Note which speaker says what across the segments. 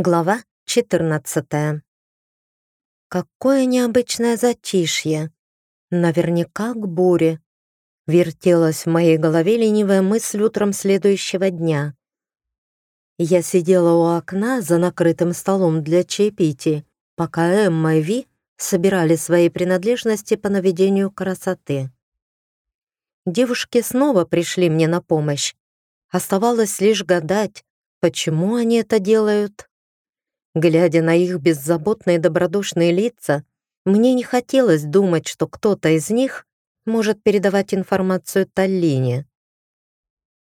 Speaker 1: Глава 14. Какое необычное затишье. Наверняка к буре. Вертелась в моей голове ленивая мысль утром следующего дня. Я сидела у окна за накрытым столом для чаепития, пока Эмма и Ви собирали свои принадлежности по наведению красоты. Девушки снова пришли мне на помощь. Оставалось лишь гадать, почему они это делают. Глядя на их беззаботные добродушные лица, мне не хотелось думать, что кто-то из них может передавать информацию Таллине.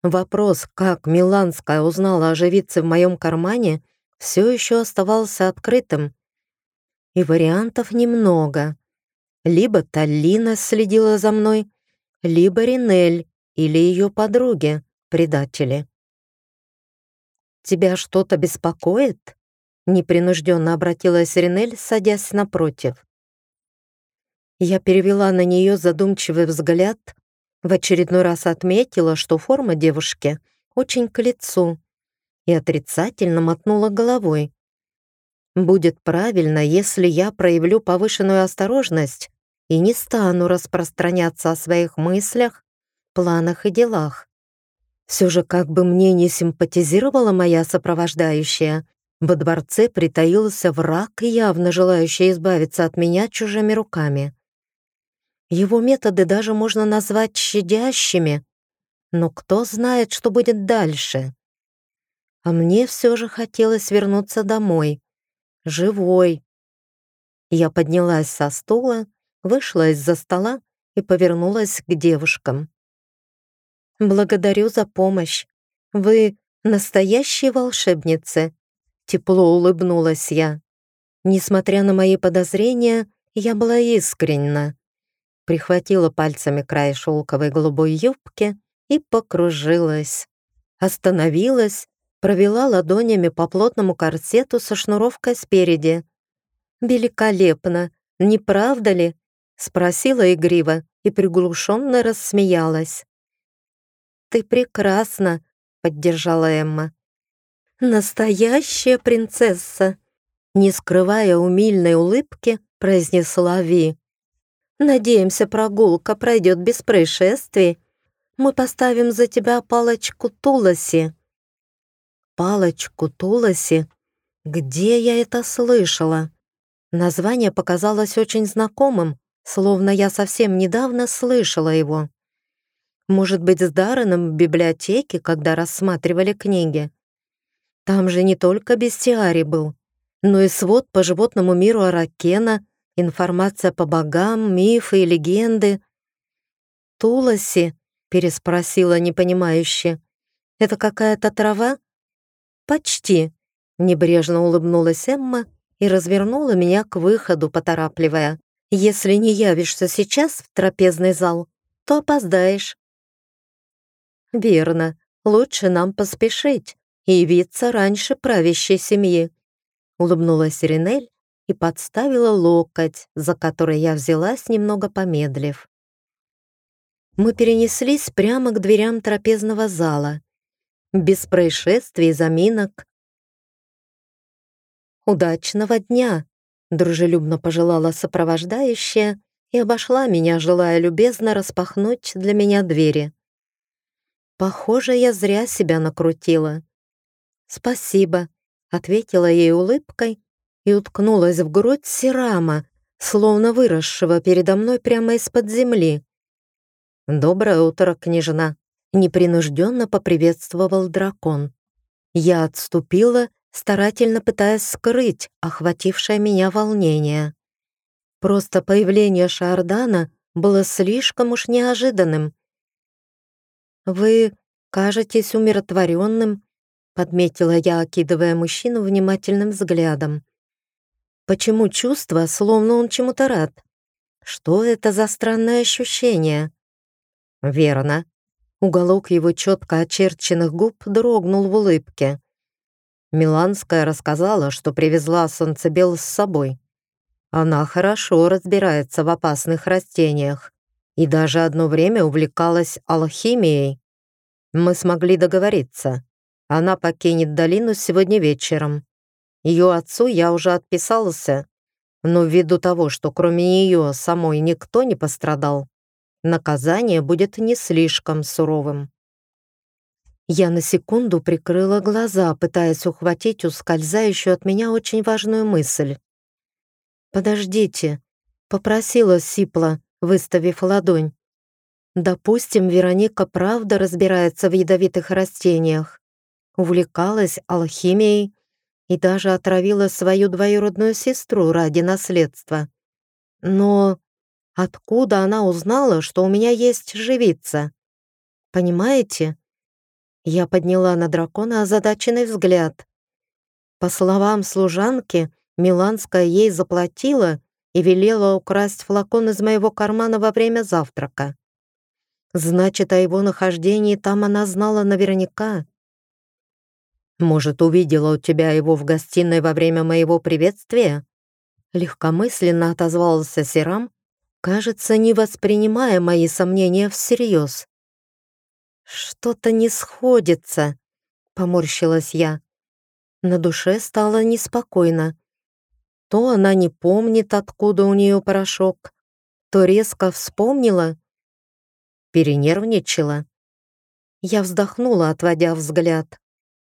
Speaker 1: Вопрос, как Миланская узнала о живице в моем кармане, все еще оставался открытым. И вариантов немного. Либо Таллина следила за мной, либо Ринель или ее подруги, предатели. «Тебя что-то беспокоит?» Непринужденно обратилась Ринель, садясь напротив. Я перевела на нее задумчивый взгляд, в очередной раз отметила, что форма девушки очень к лицу, и отрицательно мотнула головой. Будет правильно, если я проявлю повышенную осторожность и не стану распространяться о своих мыслях, планах и делах. Все же, как бы мне не симпатизировала моя сопровождающая, во дворце притаился враг, явно желающий избавиться от меня чужими руками. Его методы даже можно назвать щадящими, но кто знает, что будет дальше. А мне все же хотелось вернуться домой, живой. Я поднялась со стула, вышла из-за стола и повернулась к девушкам. «Благодарю за помощь. Вы настоящие волшебницы», Тепло улыбнулась я. Несмотря на мои подозрения, я была искренна. Прихватила пальцами край шелковой голубой юбки и покружилась. Остановилась, провела ладонями по плотному корсету со шнуровкой спереди. «Великолепно, не правда ли?» — спросила игриво и приглушенно рассмеялась. «Ты прекрасна», — поддержала Эмма. «Настоящая принцесса!» Не скрывая умильной улыбки, произнесла Ви. «Надеемся, прогулка пройдет без происшествий. Мы поставим за тебя палочку Туласи». «Палочку Туласи? Где я это слышала?» Название показалось очень знакомым, словно я совсем недавно слышала его. Может быть, с Дарреном в библиотеке, когда рассматривали книги. Там же не только бестиарий был, но и свод по животному миру Аракена, информация по богам, мифы и легенды. «Туласи?» — переспросила непонимающе. «Это какая-то трава?» «Почти», — небрежно улыбнулась Эмма и развернула меня к выходу, поторапливая. «Если не явишься сейчас в трапезный зал, то опоздаешь». «Верно, лучше нам поспешить», и явиться раньше правящей семьи», — улыбнулась Ринель и подставила локоть, за который я взялась, немного помедлив. Мы перенеслись прямо к дверям трапезного зала, без происшествий и заминок. «Удачного дня!» — дружелюбно пожелала сопровождающая и обошла меня, желая любезно распахнуть для меня двери. Похоже, я зря себя накрутила. «Спасибо», — ответила ей улыбкой и уткнулась в грудь Сирама, словно выросшего передо мной прямо из-под земли. «Доброе утро, княжна», — непринужденно поприветствовал дракон. Я отступила, старательно пытаясь скрыть охватившее меня волнение. Просто появление Шардана было слишком уж неожиданным. «Вы кажетесь умиротворенным подметила я, окидывая мужчину внимательным взглядом. Почему чувство, словно он чему-то рад? Что это за странное ощущение? Верно. Уголок его четко очерченных губ дрогнул в улыбке. Миланская рассказала, что привезла солнцебел с собой. Она хорошо разбирается в опасных растениях и даже одно время увлекалась алхимией. Мы смогли договориться. Она покинет долину сегодня вечером. Ее отцу я уже отписался, но ввиду того, что кроме нее самой никто не пострадал, наказание будет не слишком суровым. Я на секунду прикрыла глаза, пытаясь ухватить ускользающую от меня очень важную мысль. «Подождите», — попросила Сипла, выставив ладонь. «Допустим, Вероника правда разбирается в ядовитых растениях, увлекалась алхимией и даже отравила свою двоюродную сестру ради наследства. Но откуда она узнала, что у меня есть живица? Понимаете?» Я подняла на дракона озадаченный взгляд. По словам служанки, Миланская ей заплатила и велела украсть флакон из моего кармана во время завтрака. Значит, о его нахождении там она знала наверняка. «Может, увидела у тебя его в гостиной во время моего приветствия?» Легкомысленно отозвался Серам, кажется, не воспринимая мои сомнения всерьез. «Что-то не сходится», — поморщилась я. На душе стало неспокойно. То она не помнит, откуда у нее порошок, то резко вспомнила. Перенервничала. Я вздохнула, отводя взгляд.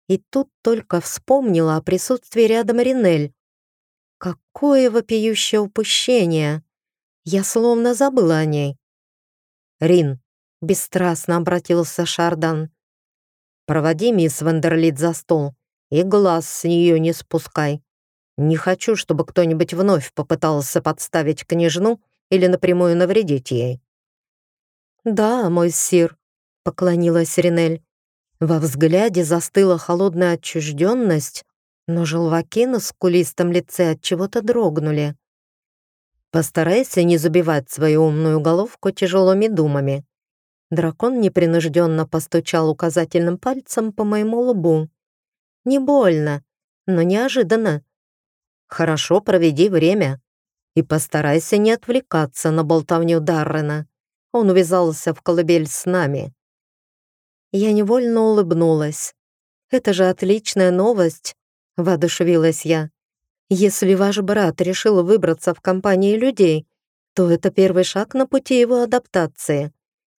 Speaker 1: И тут только вспомнила о присутствии рядом Ринель. Какое вопиющее упущение! Я словно забыла о ней. «Рин, Бесстрастно обратился Шардан. «Проводи мисс Вандерлит за стол и глаз с нее не спускай. Не хочу, чтобы кто-нибудь вновь попытался подставить княжну или напрямую навредить ей». «Да, мой сир», — поклонилась Ринель. Во взгляде застыла холодная отчужденность, но желваки на скулистом лице от чего-то дрогнули. «Постарайся не забивать свою умную головку тяжелыми думами», Дракон непринужденно постучал указательным пальцем по моему лбу. Не больно, но неожиданно. Хорошо проведи время и постарайся не отвлекаться на болтовню Даррена. Он увязался в колыбель с нами. Я невольно улыбнулась. Это же отличная новость, воодушевилась я. Если ваш брат решил выбраться в компании людей, то это первый шаг на пути его адаптации.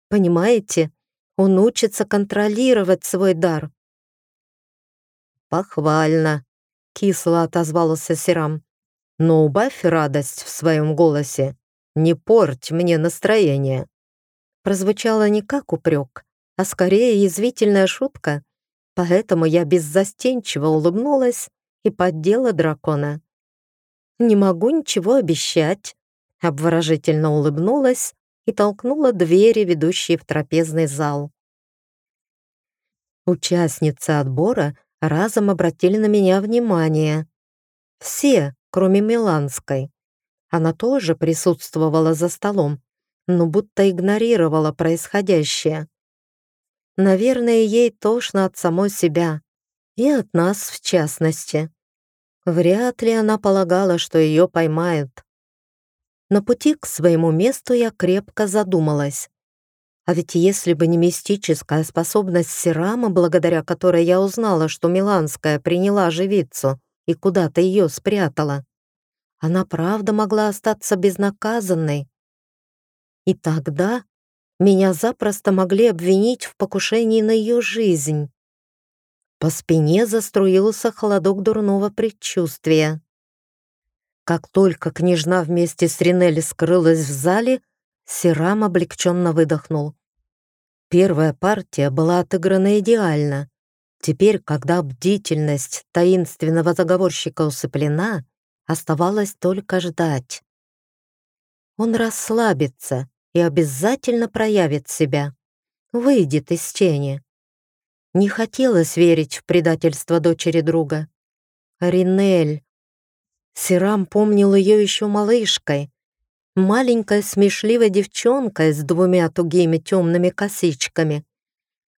Speaker 1: Понимаете, он учится контролировать свой дар. «Похвально», — кисло отозвался Серам. «Но убавь радость в своем голосе. Не порть мне настроение». Прозвучало не как упрек, а скорее язвительная шутка, поэтому я беззастенчиво улыбнулась и поддела дракона. «Не могу ничего обещать», — обворожительно улыбнулась и толкнула двери, ведущие в трапезный зал. Участницы отбора разом обратили на меня внимание. Все, кроме Миланской. Она тоже присутствовала за столом, но будто игнорировала происходящее. Наверное, ей тошно от самой себя и от нас в частности. Вряд ли она полагала, что ее поймают. На пути к своему месту я крепко задумалась. А ведь если бы не мистическая способность Серама, благодаря которой я узнала, что Миланская приняла живицу и куда-то ее спрятала, она правда могла остаться безнаказанной. И тогда меня запросто могли обвинить в покушении на ее жизнь. По спине заструился холодок дурного предчувствия. Как только княжна вместе с Ринелли скрылась в зале, Сирам облегченно выдохнул. Первая партия была отыграна идеально. Теперь, когда бдительность таинственного заговорщика усыплена, оставалось только ждать. Он расслабится и обязательно проявит себя, выйдет из тени. Не хотелось верить в предательство дочери друга. Ринель, Сирам помнил ее еще малышкой, маленькая смешливая девчонка с двумя тугими темными косичками.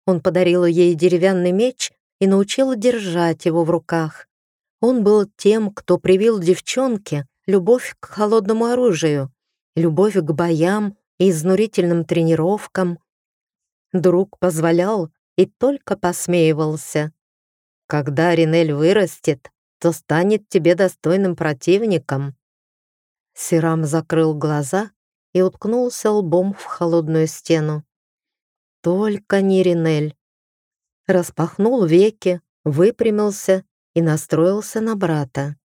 Speaker 1: Он подарил ей деревянный меч и научил держать его в руках. Он был тем, кто привил девчонке любовь к холодному оружию, любовь к боям изнурительным тренировкам. Друг позволял и только посмеивался. Когда Ринель вырастет, то станет тебе достойным противником». Сирам закрыл глаза и уткнулся лбом в холодную стену. Только не Ринель. Распахнул веки, выпрямился и настроился на брата.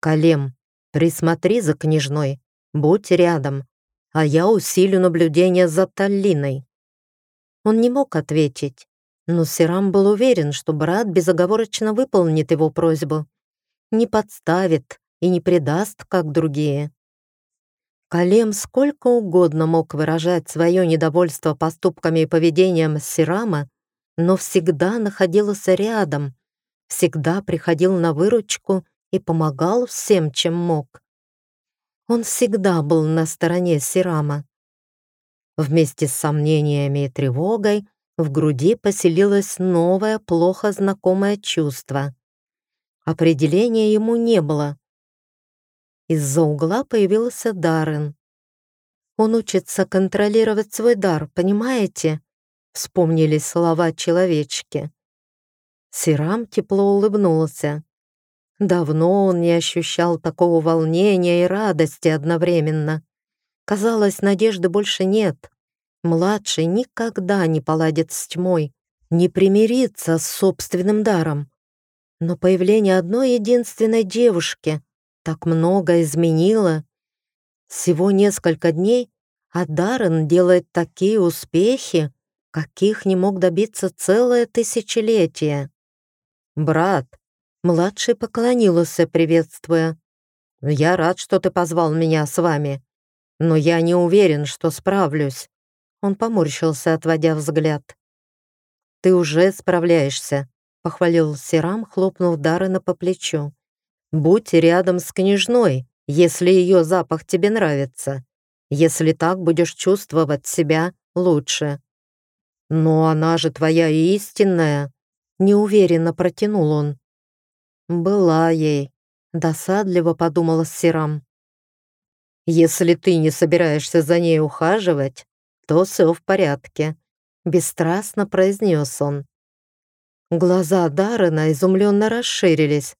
Speaker 1: «Калем, присмотри за княжной, будь рядом, а я усилю наблюдение за Таллиной». Он не мог ответить, но Сирам был уверен, что брат безоговорочно выполнит его просьбу, не подставит и не предаст, как другие. Калем сколько угодно мог выражать свое недовольство поступками и поведением Сирама, но всегда находился рядом, всегда приходил на выручку и помогал всем, чем мог. Он всегда был на стороне Сирама. Вместе с сомнениями и тревогой в груди поселилось новое, плохо знакомое чувство. Определения ему не было, из-за угла появился Даррен. «Он учится контролировать свой дар, понимаете?» Вспомнили слова человечки. Сирам тепло улыбнулся. Давно он не ощущал такого волнения и радости одновременно. Казалось, надежды больше нет. Младший никогда не поладит с тьмой, не примирится с собственным даром. Но появление одной единственной девушки так много изменила. Всего несколько дней, а Даррен делает такие успехи, каких не мог добиться целое тысячелетие. «Брат», — младший поклонился, приветствуя, «Я рад, что ты позвал меня с вами, но я не уверен, что справлюсь». Он поморщился, отводя взгляд. «Ты уже справляешься», — похвалил Сирам, хлопнув Даррена по плечу. Будь рядом с княжной, если ее запах тебе нравится. Если так будешь чувствовать себя лучше. Но она же твоя истинная, неуверенно протянул он. Была ей, досадливо подумала Сирам. Если ты не собираешься за ней ухаживать, то все в порядке, бесстрастно произнес он. Глаза Даррена изумленно расширились.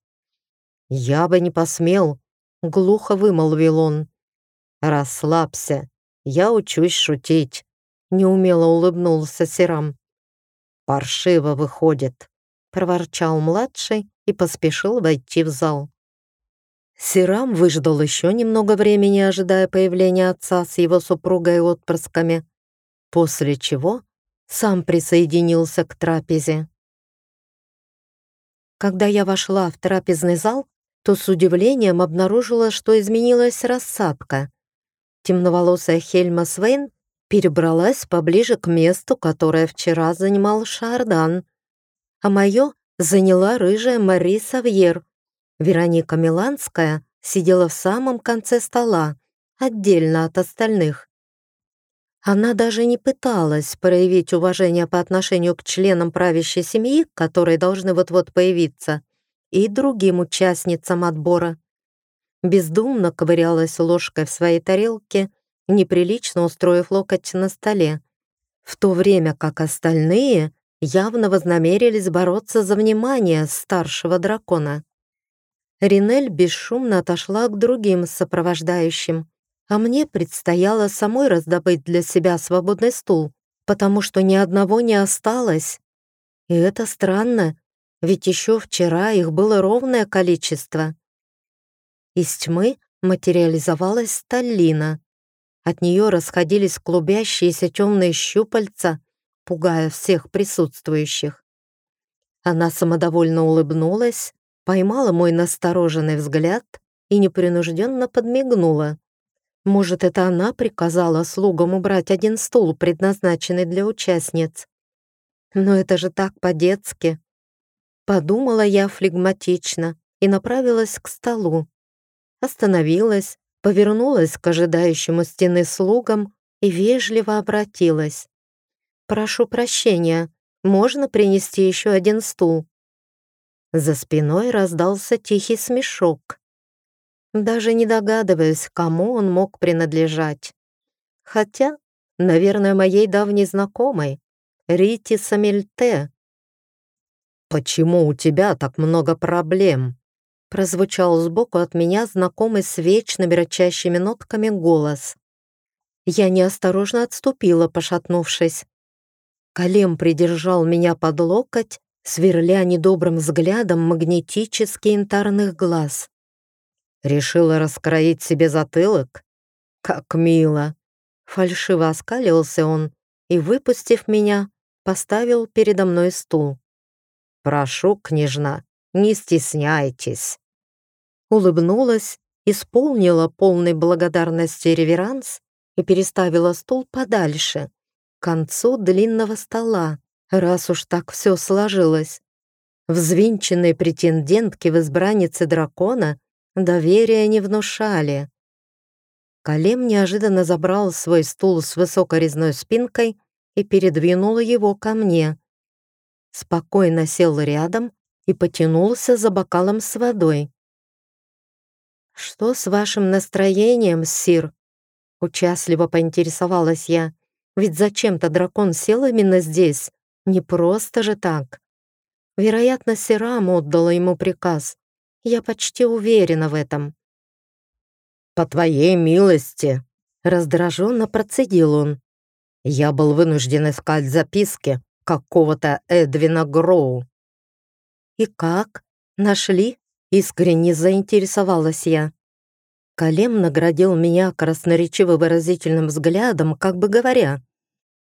Speaker 1: «Я бы не посмел», — глухо вымолвил он. «Расслабься, я учусь шутить», — неумело улыбнулся Сирам. «Паршиво выходит», — проворчал младший и поспешил войти в зал. Сирам выждал еще немного времени, ожидая появления отца с его супругой и отпрысками, после чего сам присоединился к трапезе. Когда я вошла в трапезный зал, то с удивлением обнаружила, что изменилась рассадка. Темноволосая Хельма Свейн перебралась поближе к месту, которое вчера занимал Шардан, а мое заняла рыжая Мари Савьер. Вероника Миланская сидела в самом конце стола, отдельно от остальных. Она даже не пыталась проявить уважение по отношению к членам правящей семьи, которые должны вот-вот появиться, и другим участницам отбора. Бездумно ковырялась ложкой в своей тарелке, неприлично устроив локоть на столе, в то время как остальные явно вознамерились бороться за внимание старшего дракона. Ринель бесшумно отошла к другим сопровождающим, а мне предстояло самой раздобыть для себя свободный стул, потому что ни одного не осталось. И это странно, ведь еще вчера их было ровное количество. Из тьмы материализовалась Сталлина. От нее расходились клубящиеся темные щупальца, пугая всех присутствующих. Она самодовольно улыбнулась, поймала мой настороженный взгляд и непринужденно подмигнула. Может, это она приказала слугам убрать один стул, предназначенный для участниц. Но это же так по-детски. Подумала я флегматично и направилась к столу. Остановилась, повернулась к ожидающему стены слугам и вежливо обратилась. «Прошу прощения, можно принести еще один стул?» За спиной раздался тихий смешок. Даже не догадываясь, кому он мог принадлежать. Хотя, наверное, моей давней знакомой, Рити Самельте, «Почему у тебя так много проблем?» Прозвучал сбоку от меня знакомый с вечными рычащими нотками голос. Я неосторожно отступила, пошатнувшись. Калем придержал меня под локоть, сверля недобрым взглядом магнетически янтарных глаз. Решила раскроить себе затылок? Как мило! Фальшиво оскалился он и, выпустив меня, поставил передо мной стул. «Прошу, княжна, не стесняйтесь». Улыбнулась, исполнила полной благодарности реверанс и переставила стул подальше, концу длинного стола, раз уж так все сложилось. Взвинченные претендентки в избраннице дракона доверия не внушали. Калем неожиданно забрал свой стул с высокой резной спинкой и передвинул его ко мне. Спокойно сел рядом и потянулся за бокалом с водой. «Что с вашим настроением, Сир?» Участливо поинтересовалась я. «Ведь зачем-то дракон сел именно здесь. Не просто же так. Вероятно, Сирам отдала ему приказ. Я почти уверена в этом». «По твоей милости!» — раздраженно процедил он. «Я был вынужден искать записки какого-то Эдвина Гроу». «И как? Нашли?» — искренне заинтересовалась я. Калем наградил меня красноречиво выразительным взглядом, как бы говоря,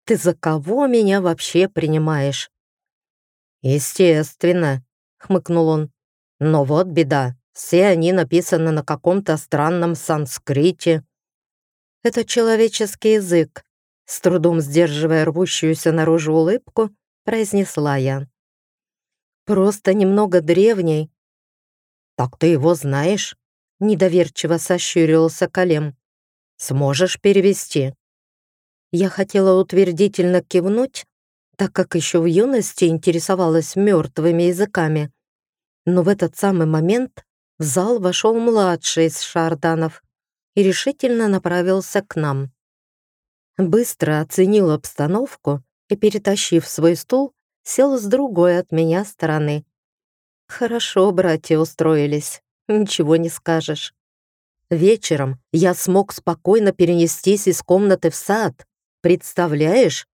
Speaker 1: «Ты за кого меня вообще принимаешь?» «Естественно», — хмыкнул он. «Но вот беда. Все они написаны на каком-то странном санскрите. Это человеческий язык, с трудом сдерживая рвущуюся наружу улыбку, произнесла я. Просто немного древний. Так ты его знаешь? Недоверчиво сощурился Калем. Сможешь перевести? Я хотела утвердительно кивнуть, так как еще в юности интересовалась мертвыми языками. Но в этот самый момент в зал вошел младший из шарданов и решительно направился к нам. Быстро оценил обстановку и, перетащив свой стул, сел с другой от меня стороны. Хорошо братья устроились, ничего не скажешь. Вечером я смог спокойно перенестись из комнаты в сад. Представляешь?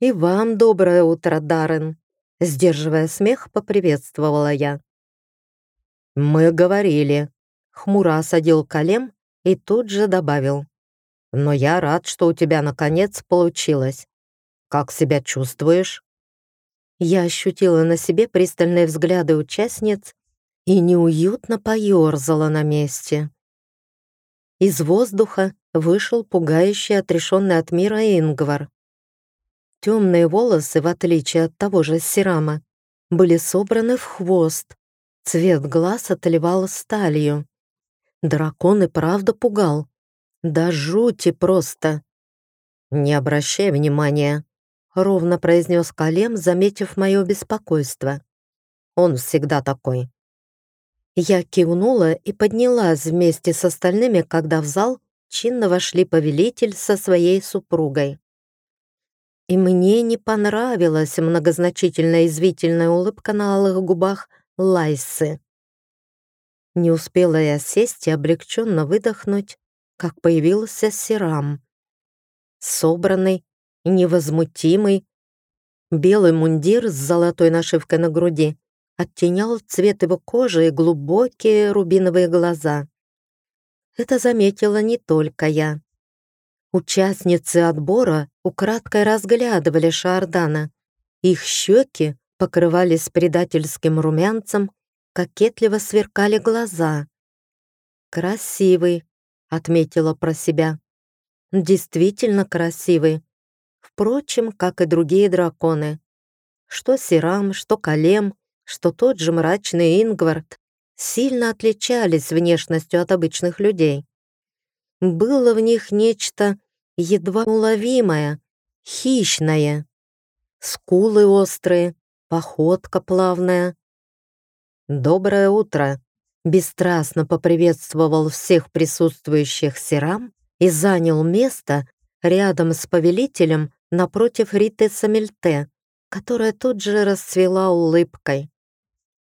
Speaker 1: И вам доброе утро, Даррен. Сдерживая смех, поприветствовала я. «Мы говорили», — хмуро осадил Калем и тут же добавил. «Но я рад, что у тебя наконец получилось. Как себя чувствуешь?» Я ощутила на себе пристальные взгляды участниц и неуютно поёрзала на месте. Из воздуха вышел пугающий отрешенный от мира Ингвар. Темные волосы, в отличие от того же Сирама, были собраны в хвост, Цвет глаз отливал сталью. Дракон и правда пугал. Да жути просто. «Не обращай внимания», — ровно произнес Калем, заметив мое беспокойство. «Он всегда такой». Я кивнула и поднялась вместе с остальными, когда в зал чинно вошли повелитель со своей супругой. И мне не понравилась многозначительная извительная улыбка на алых губах Лайсы. Не успела я сесть и облегченно выдохнуть, как появился Сирам. Собранный, невозмутимый, белый мундир с золотой нашивкой на груди оттенял цвет его кожи и глубокие рубиновые глаза. Это заметила не только я. Участницы отбора украдкой разглядывали Шардана. Их щеки покрывались предательским румянцем, кокетливо сверкали глаза. «Красивый», — отметила про себя. «Действительно красивый. Впрочем, как и другие драконы. Что Сирам, что Калем, что тот же мрачный Ингвард сильно отличались внешностью от обычных людей. Было в них нечто едва уловимое, хищное. Скулы острые, походка плавная. «Доброе утро!» Бесстрастно поприветствовал всех присутствующих Сирам и занял место рядом с повелителем напротив Риты Самельте, которая тут же расцвела улыбкой.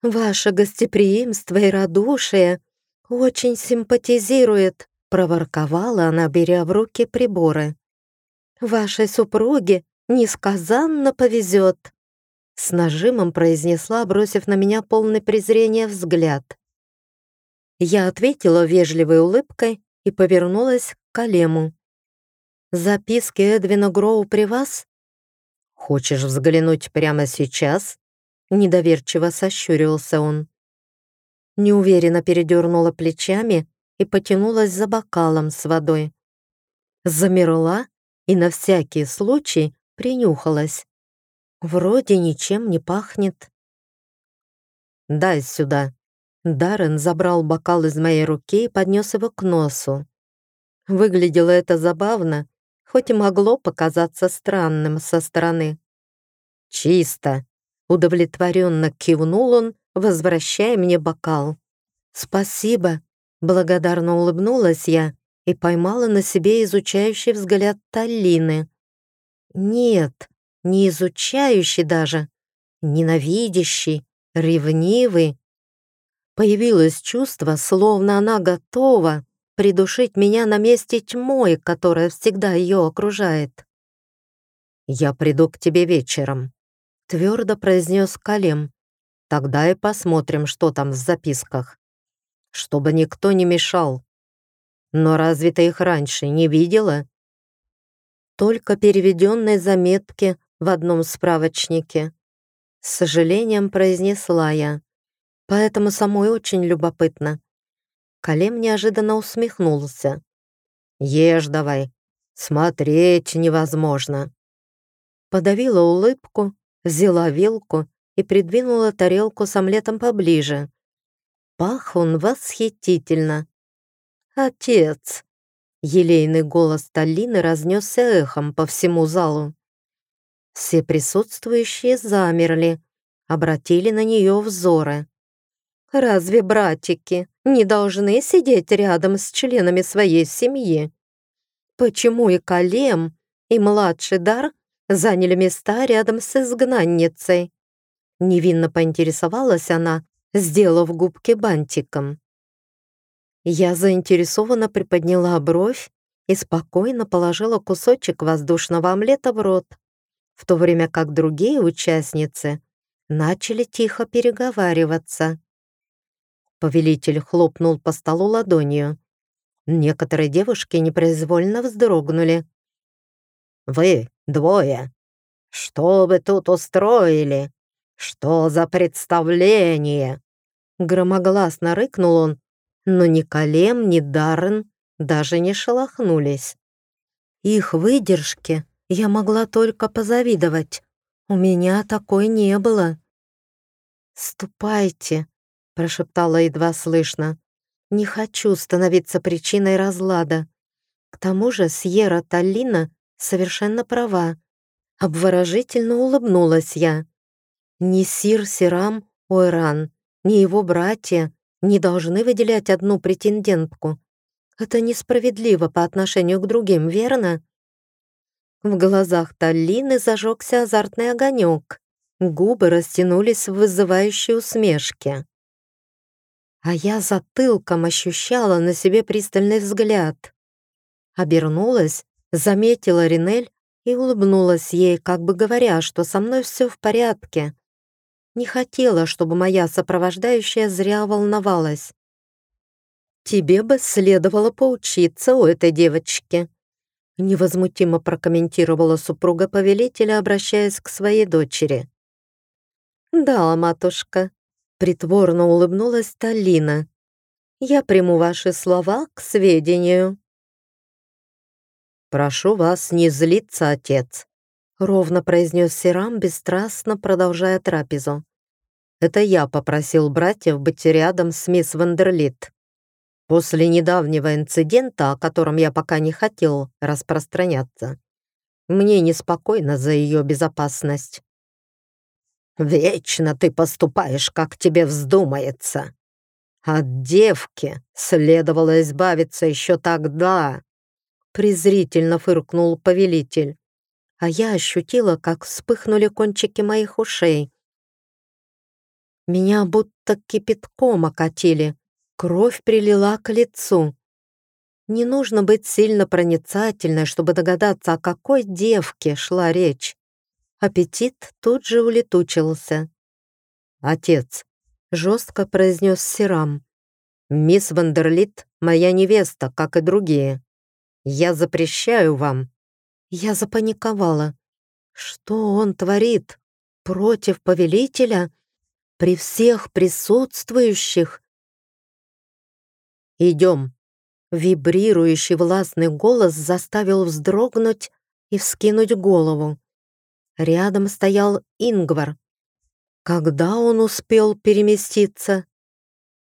Speaker 1: «Ваше гостеприимство и радушие очень симпатизирует», проворковала она, беря в руки приборы. «Вашей супруге несказанно повезет», с нажимом произнесла, бросив на меня полный презрения взгляд. Я ответила вежливой улыбкой и повернулась к Калему. «Записки Эдвина Гроу при вас?» «Хочешь взглянуть прямо сейчас?» Недоверчиво сощурился он. Неуверенно передернула плечами и потянулась за бокалом с водой. Замерла и на всякий случай принюхалась. Вроде ничем не пахнет. «Дай сюда». Даррен забрал бокал из моей руки и поднес его к носу. Выглядело это забавно, хоть и могло показаться странным со стороны. «Чисто!» — удовлетворенно кивнул он, возвращая мне бокал. «Спасибо!» — благодарно улыбнулась я и поймала на себе изучающий взгляд Таллины. «Нет, не изучающий даже, ненавидящий, ревнивый. Появилось чувство, словно она готова придушить меня на месте тьмой, которая всегда ее окружает. «Я приду к тебе вечером», — твердо произнес Калем. «Тогда и посмотрим, что там в записках. Чтобы никто не мешал. Но разве ты их раньше не видела?» Только переведенные заметки в одном справочнике. С сожалением произнесла я. Поэтому самой очень любопытно. Калем неожиданно усмехнулся. «Ешь давай, смотреть невозможно». Подавила улыбку, взяла вилку и придвинула тарелку с омлетом поближе. Пах он восхитительно. «Отец!» Елейный голос Таллины разнесся эхом по всему залу. Все присутствующие замерли, обратили на нее взоры. Разве братики не должны сидеть рядом с членами своей семьи? Почему и Калем, и младший Дар заняли места рядом с изгнанницей? Невинно поинтересовалась она, сделав губки бантиком. Я заинтересованно приподняла бровь и спокойно положила кусочек воздушного омлета в рот, в то время как другие участницы начали тихо переговариваться. Повелитель хлопнул по столу ладонью. Некоторые девушки непроизвольно вздрогнули. «Вы двое! Что вы тут устроили? Что за представление?» Громогласно рыкнул он, но ни Калем, ни Даррен даже не шелохнулись. Их выдержки я могла только позавидовать. У меня такой не было. «Ступайте», прошептала едва слышно. «Не хочу становиться причиной разлада. К тому же Сьерра Таллина совершенно права». Обворожительно улыбнулась я. Ни Сир Сирам Ойран, ни его братья не должны выделять одну претендентку. Это несправедливо по отношению к другим, верно? В глазах Таллины зажегся азартный огонек. Губы растянулись в вызывающей усмешке а я затылком ощущала на себе пристальный взгляд. Обернулась, заметила Ринель и улыбнулась ей, как бы говоря, что со мной все в порядке. Не хотела, чтобы моя сопровождающая зря волновалась. «Тебе бы следовало поучиться у этой девочки», невозмутимо прокомментировала супруга повелителя, обращаясь к своей дочери. «Да, матушка», Притворно улыбнулась Талина. «Я приму ваши слова к сведению». «Прошу вас не злиться, отец», — ровно произнес Сирам, бесстрастно продолжая трапезу. «Это я попросил братьев быть рядом с мисс Вандерлит. После недавнего инцидента, о котором я пока не хотел распространяться, мне неспокойно за ее безопасность. Вечно ты поступаешь, как тебе вздумается. От девки следовало избавиться еще тогда, презрительно фыркнул повелитель. а я ощутила, как вспыхнули кончики моих ушей. Меня будто кипятком окатили, кровь прилила к лицу. Не нужно быть сильно проницательной, чтобы догадаться, о какой девке шла речь. Аппетит тут же улетучился. «Отец», — жестко произнес Сирам, «мисс Вандерлит — моя невеста, как и другие. Я запрещаю вам». Я запаниковала. Что он творит? Против повелителя? При всех присутствующих? «Идем», Вибрирующий властный голос заставил вздрогнуть и вскинуть голову. Рядом стоял Ингвар. Когда он успел переместиться?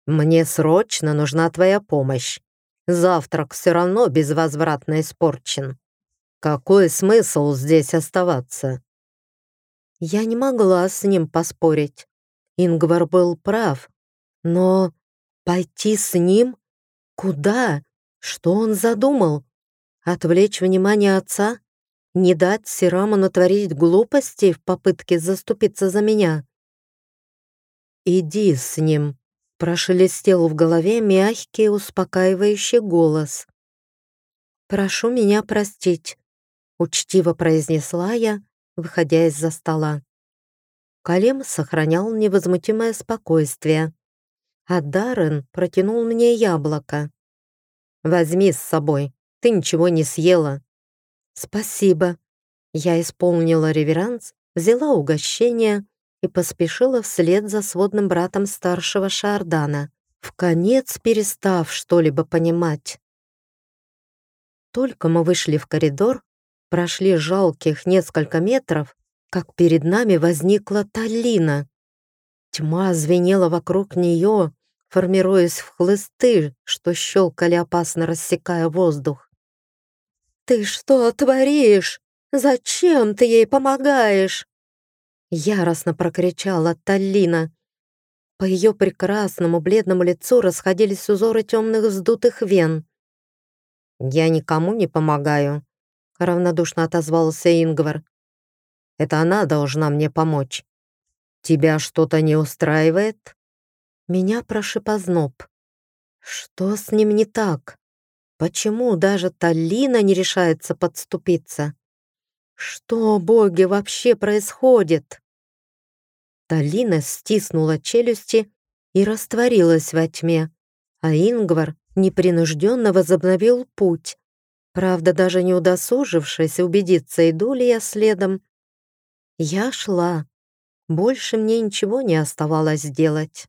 Speaker 1: «Мне срочно нужна твоя помощь. Завтрак все равно безвозвратно испорчен. Какой смысл здесь оставаться?» Я не могла с ним поспорить. Ингвар был прав. Но пойти с ним? Куда? Что он задумал? Отвлечь внимание отца? Не дать Сираму натворить глупости в попытке заступиться за меня. «Иди с ним», — прошелестел в голове мягкий, успокаивающий голос. «Прошу меня простить», — учтиво произнесла я, выходя из-за стола. Калем сохранял невозмутимое спокойствие, а Даррен протянул мне яблоко. «Возьми с собой, ты ничего не съела», «Спасибо». Я исполнила реверанс, взяла угощение и поспешила вслед за сводным братом старшего Шардана, в конец перестав что-либо понимать. Только мы вышли в коридор, прошли жалких несколько метров, как перед нами возникла Талина. Тьма звенела вокруг нее, формируясь в хлысты, что щелкали опасно рассекая воздух. «Ты что творишь? Зачем ты ей помогаешь?» Яростно прокричала Таллина. По ее прекрасному бледному лицу расходились узоры темных вздутых вен. «Я никому не помогаю», — равнодушно отозвался Ингвар. «Это она должна мне помочь. Тебя что-то не устраивает?» Меня прошиб озноб. «Что с ним не так?» Почему даже Талина не решается подступиться? Что, боги, вообще происходит? Талина стиснула челюсти и растворилась во тьме, а Ингвар непринужденно возобновил путь, правда, даже не удосужившись убедиться, иду ли я следом. Я шла. Больше мне ничего не оставалось делать.